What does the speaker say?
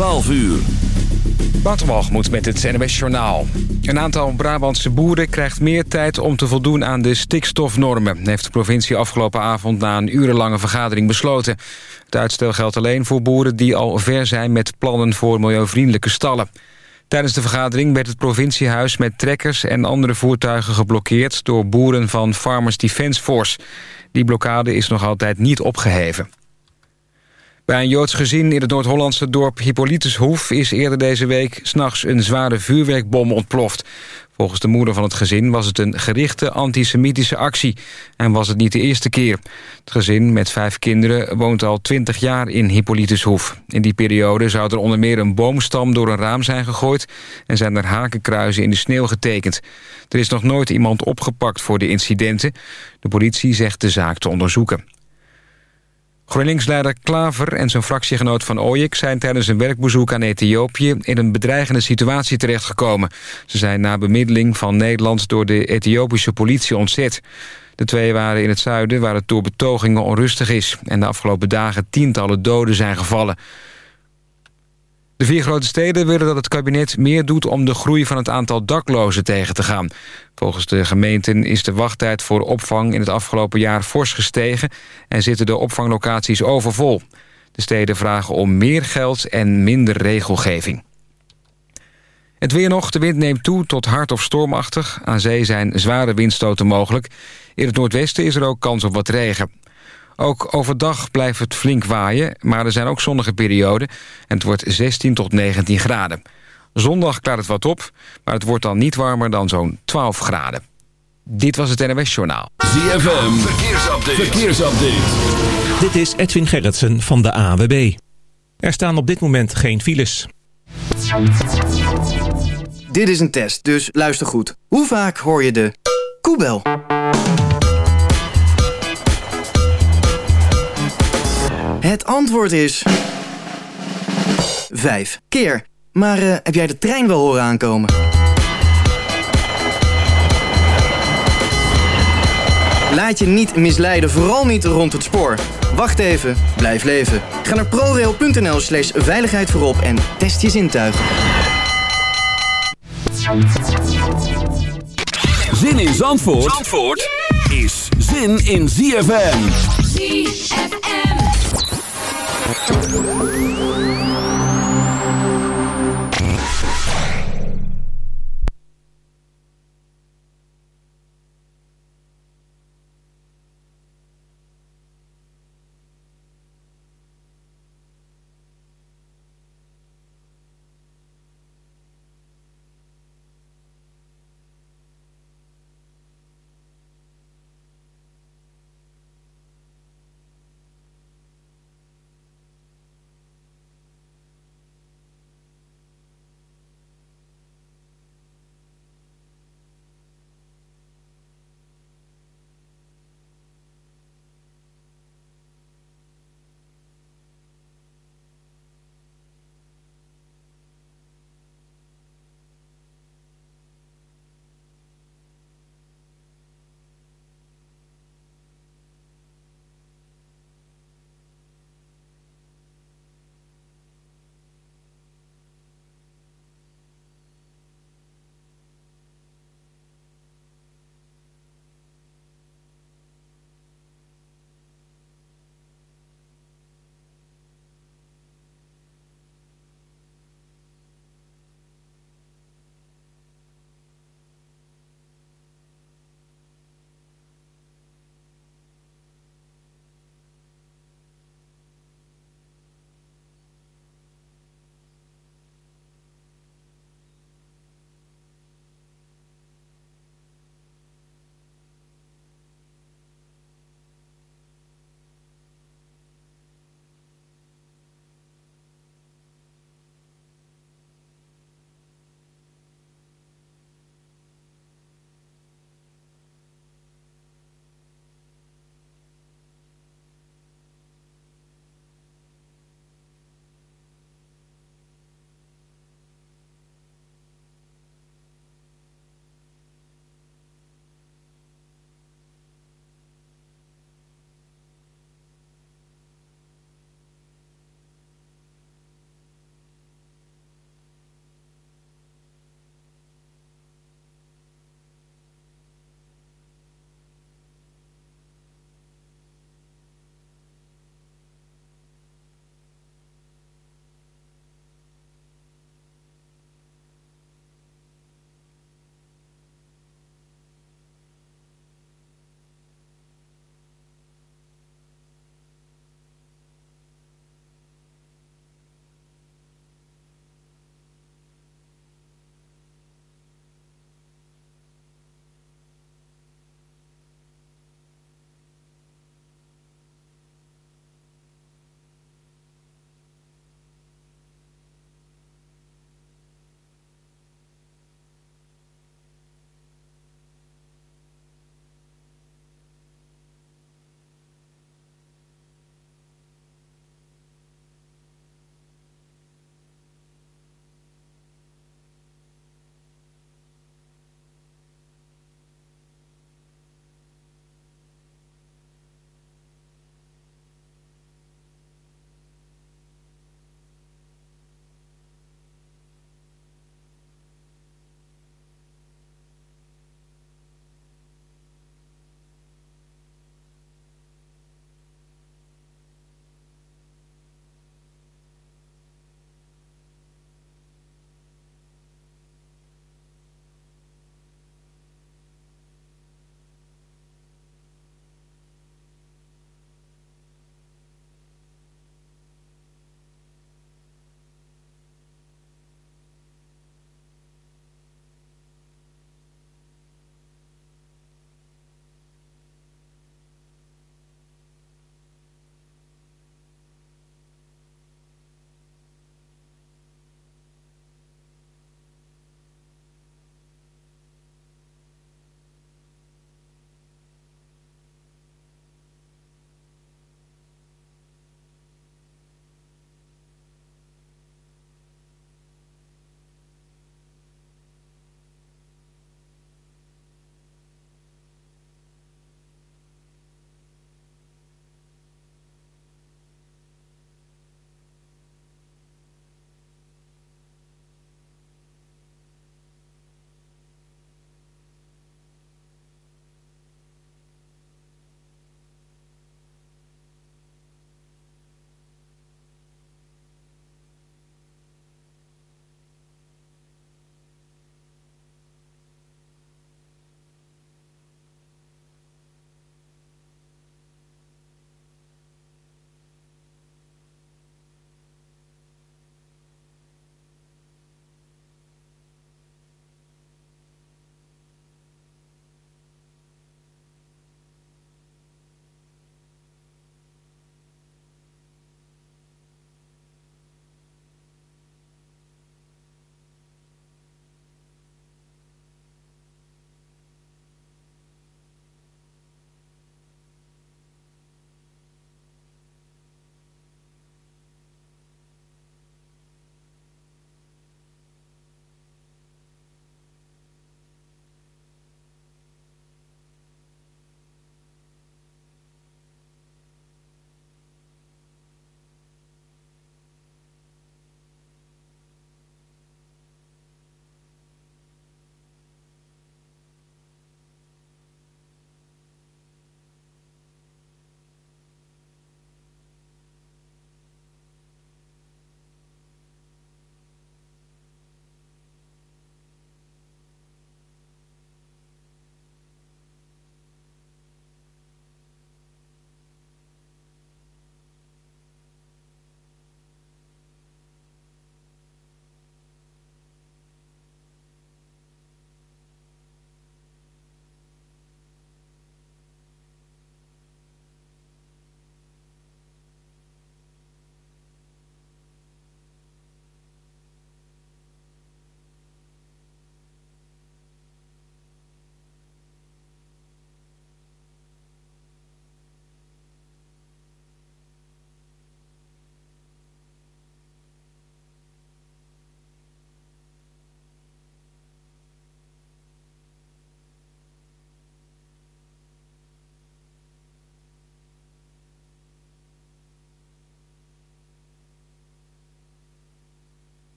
12 uur. moet met het NWS Journaal. Een aantal Brabantse boeren krijgt meer tijd om te voldoen aan de stikstofnormen... heeft de provincie afgelopen avond na een urenlange vergadering besloten. Het uitstel geldt alleen voor boeren die al ver zijn met plannen voor milieuvriendelijke stallen. Tijdens de vergadering werd het provinciehuis met trekkers en andere voertuigen geblokkeerd... door boeren van Farmers Defence Force. Die blokkade is nog altijd niet opgeheven. Bij een Joods gezin in het Noord-Hollandse dorp Hippolytushoef... is eerder deze week s'nachts een zware vuurwerkbom ontploft. Volgens de moeder van het gezin was het een gerichte antisemitische actie... en was het niet de eerste keer. Het gezin met vijf kinderen woont al twintig jaar in Hippolytushoef. In die periode zou er onder meer een boomstam door een raam zijn gegooid... en zijn er hakenkruizen in de sneeuw getekend. Er is nog nooit iemand opgepakt voor de incidenten. De politie zegt de zaak te onderzoeken. GroenLinks-leider Klaver en zijn fractiegenoot Van Ooyek... zijn tijdens een werkbezoek aan Ethiopië... in een bedreigende situatie terechtgekomen. Ze zijn na bemiddeling van Nederland... door de Ethiopische politie ontzet. De twee waren in het zuiden waar het door betogingen onrustig is... en de afgelopen dagen tientallen doden zijn gevallen. De vier grote steden willen dat het kabinet meer doet om de groei van het aantal daklozen tegen te gaan. Volgens de gemeenten is de wachttijd voor opvang in het afgelopen jaar fors gestegen en zitten de opvanglocaties overvol. De steden vragen om meer geld en minder regelgeving. Het weer nog, de wind neemt toe tot hard of stormachtig. Aan zee zijn zware windstoten mogelijk. In het noordwesten is er ook kans op wat regen. Ook overdag blijft het flink waaien, maar er zijn ook zonnige perioden... en het wordt 16 tot 19 graden. Zondag klaart het wat op, maar het wordt dan niet warmer dan zo'n 12 graden. Dit was het NWS Journaal. ZFM, verkeersupdate. verkeersupdate. Dit is Edwin Gerritsen van de AWB. Er staan op dit moment geen files. Dit is een test, dus luister goed. Hoe vaak hoor je de koebel? Het antwoord is... Vijf keer. Maar uh, heb jij de trein wel horen aankomen? Laat je niet misleiden, vooral niet rond het spoor. Wacht even, blijf leven. Ga naar prorail.nl slash veiligheid voorop en test je zintuigen. Zin in Zandvoort, Zandvoort is zin in ZFM. ZFM. Thank you.